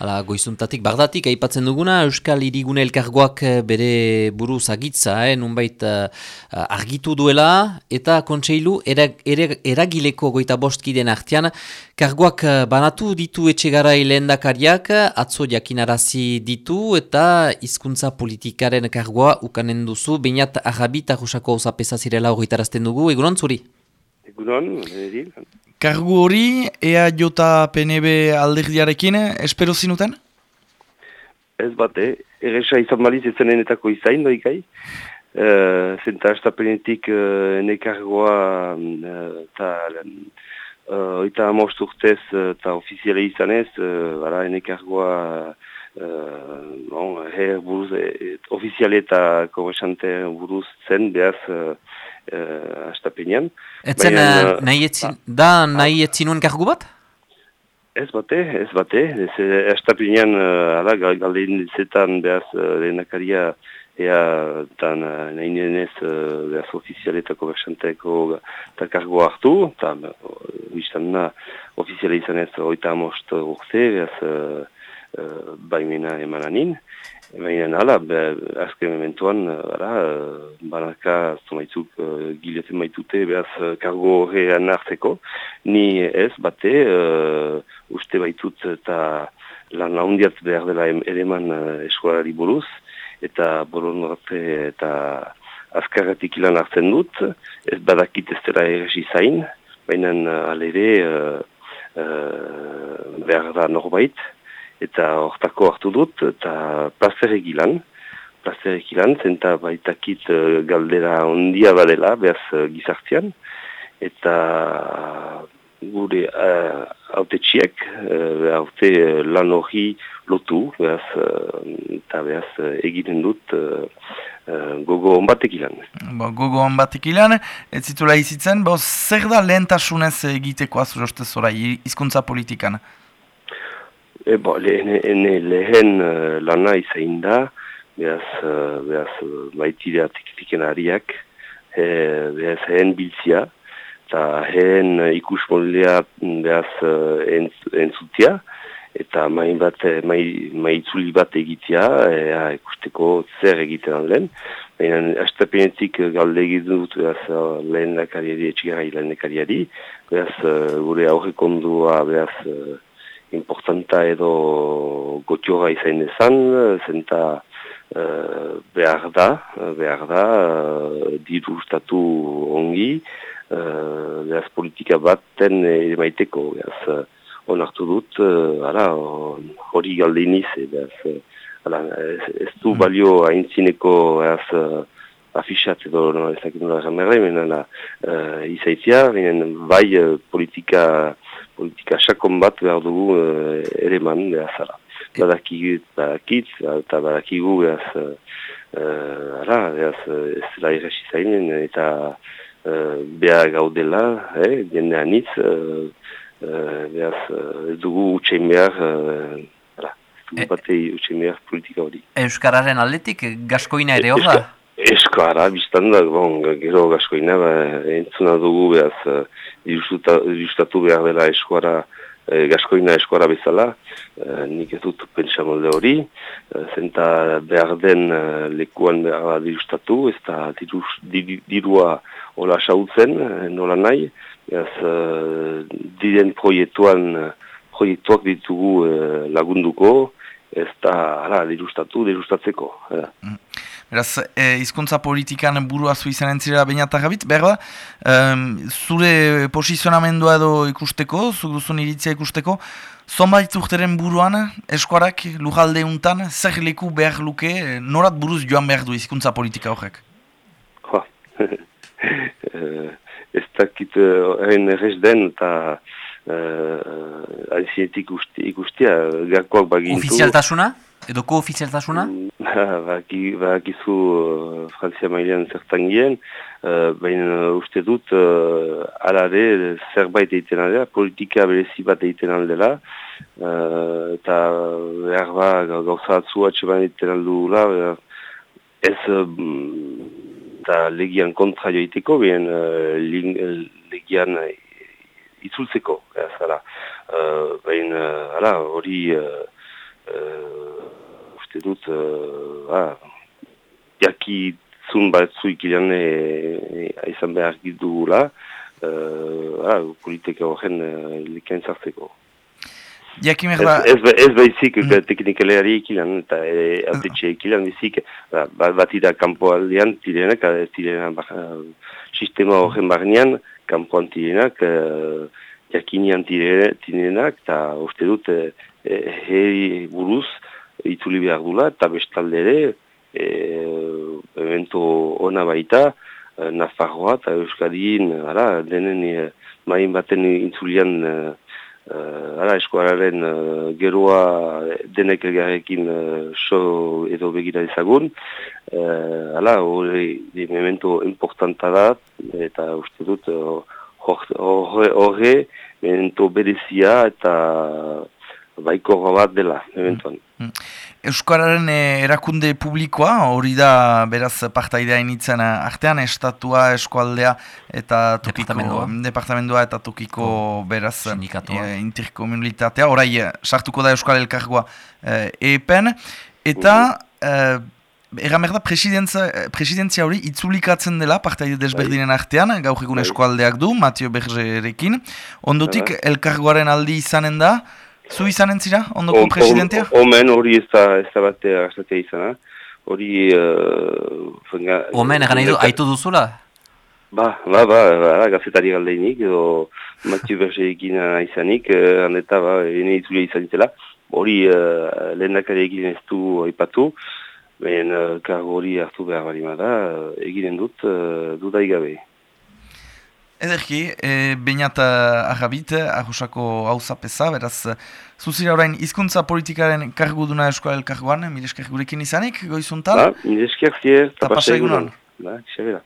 Hala, goizuntatik, bardatik, aipatzen duguna, Euskal Irigune Elkargoak eh, bere buruz agitza, eh, nunbait uh, argitu duela, eta kontseilu erag, erag, eragileko goita bostkiden artean, kargoak banatu ditu etxegara lehendakariak, atzo jakinarazi ditu, eta hizkuntza politikaren kargoa ukanen duzu, bainat arrabit arrusako osapesa zirela horretarazten dugu, egunon zuri? Egunon, edil. Kargu hori, ea jota PNB alderdiarekin, espero zinuten? Ez bate, erresa izan baliz ez zenenetako izain doikai. Uh, zenta estapenetik uh, ene kargoa eta oita amost urtez eta ofiziale izan ez, uh, bara ene kargoa uh, bon, her buruz, et, ofiziale eta korresante buruz zen behaz uh, uh, astapenean. Etzen uh, nahi etzin, da nahi etzinuen kargu bat? Ez bate, ez bate. Ez astapenean, uh, galdein zetan behaz uh, lehenakaria ea tan uh, nahi nenez uh, behaz ofizialetako bersanteko eta kargo hartu, eta uh, biztan na ofiziale izan ez oita amost urte behaz uh, uh, baimena emananin. Baina nala, azken mementuan, bara, banaka zumaitzuk uh, giletzen maitute, behaz, kargo horrean hartzeko. Ni ez, bate, uh, uste baitut eta lan laundiat behar dela ereman uh, eskualari buruz, eta boron eta azkarratik ilan hartzen dut, ez badakit ez dela erresi zain, baina uh, alere uh, uh, behar da norbait, eta hortako hartu dut, eta plazer egilan, plazer egilan, zenta baitakit uh, galdera ondia badela, behaz uh, gizartian, eta gure uh, haute txiek, uh, haute uh, lan hori lotu, behaz, uh, eta behaz uh, egiten dut uh, gogo onbatek ilan. Gogo onbatek ilan, ez zitula izitzen, bo, zer da lehentasunez egiteko azurostez orai, izkuntza politikan? E, bo, lehen, lehen uh, lana izain da, behaz, uh, behaz uh, maitidea tikitiken ariak, he, behaz heen biltzia, eta heen uh, ikus moldea behaz uh, entzutia, eta main bat, mai, maitzuli bat egitea, ea ikusteko zer egiten alden. Baina, astapenetik galde egiten dut behaz lehen lekariari, etxigara lehen lekariari, behaz gure aurrekondua behaz importanta edo gotioa izan dezan, zenta uh, behar da, behar da, uh, diru ustatu ongi, uh, behaz politika baten ere maiteko, behaz uh, onartu dut, uh, hori galde iniz, behaz, uh, ez du mm. balio haintzineko behaz, uh, afixat edo no, ezakit nola jamerre, mena uh, izaitzia, bai uh, politika politika sakon bat behar dugu uh, ere man behar zara. Badakit, badakit, eta badakigu behaz, uh, ara, behaz, ez dela irresi zainen, eta uh, behar gaudela, eh, jende anitz, uh, uh, behaz, uh, dugu utxein behar, uh, ara, dugu e, batei utxein behar politika hori. Euskararen aldetik, gaskoina ere hor da? Eskara, biztan da, bon, gero gaskoina, ba, entzuna dugu behaz, irustatu behar dela eskuara, e, gaskoina eskuara bezala, e, nik ez dut pentsa molde hori, e, zenta behar den e, lekuan behar irustatu, ez da dirua hola sautzen, nola nahi, ez e, diren proiektuan, proiektuak ditugu e, lagunduko, ez da, dirustatu, dirustatzeko. Mm. Beraz, e, izkuntza politikan burua zu izan entzira bainatak gabit, behar da, zure posizionamendua edo ikusteko, zuk duzun iritzia ikusteko, zonbait urteren buruan, eskuarak, lujalde untan, zer leku behar luke, norat buruz joan behar du izkuntza politika horrek? Ha, eh, ez dakit egin errez den, eta uh, anzietik ikustia, gakoak bagintu. Ofizialtasuna? Edo ko-ofizialtasuna? Bakizu uh, Frantzia mailean zertan gien, uh, baina uste dut uh, alare zerbait egiten aldela, politika berezi bat egiten aldela, uh, eta behar ba gauza atzu atxeman egiten aldula, ez uh, legian kontra joiteko, uh, legian itzultzeko, uh, baina hori... Uh, uste dut, uh, ah, jaki zun bat zuik ilan aizan behar gidugula, uh, ah, politika horren uh, likain zartzeko. Jakim erda... Ez, ez, ez baizik mm. teknikaleari ikilan, eta e, autetxe ikilan bizik, ba, bat ida kampo aldean, tirenak, ez tirenak, ba, sistema horren barnean, kampoan tirenak, uh, jakinian tirenak, eta uste dut, e, e, buruz, itzuli behar dula, eta bestalde ere, e, evento ona baita, e, Nafarroa eta Euskadien, ara, denen e, main baten intzulian, e, Uh, ara eskuararen uh, geroa denek elgarrekin uh, so edo begira ezagun. Uh, ala, hori memento importanta da, eta uste dut horre uh, memento bedezia eta baiko bat dela, mementoan. Mm. Euskararen eh, erakunde publikoa, hori da beraz partaidea initzen eh, artean, estatua, eskualdea eta tokiko, departamentoa eta tokiko oh, beraz e, interkomunitatea, orai sartuko da Euskal Elkargoa e, epen, eta e, Erramer da, presidentzia hori itzulikatzen dela partaide desberdinen bai. artean, gaur egun bai. eskualdeak du, Matio Bergerekin. Ondotik, elkargoaren aldi izanen da, Zu izan entzira, ondoko presidentea? Omen hori ez da, ez da bat hartatea izan, hori... Uh, Omen egan nahi haitu duzula? Ba, ba, ba, ba, gazetari galdeinik, edo Mathieu Berger egin izanik, uh, handeta, ba, ene itzulia izan itela. Hori uh, lehen dakari egin ez du ipatu, ben uh, hori hartu behar bali da, uh, eginen dut, uh, dudaigabe. Ederki, e, bainat ahagabit, ahosako hauza peza, beraz, zuzira orain hizkuntza politikaren karguduna eskola elkarguan, milesker gurekin izanik, goizuntal? Ba, milesker zier, tapasa egunon. Ba, xerera.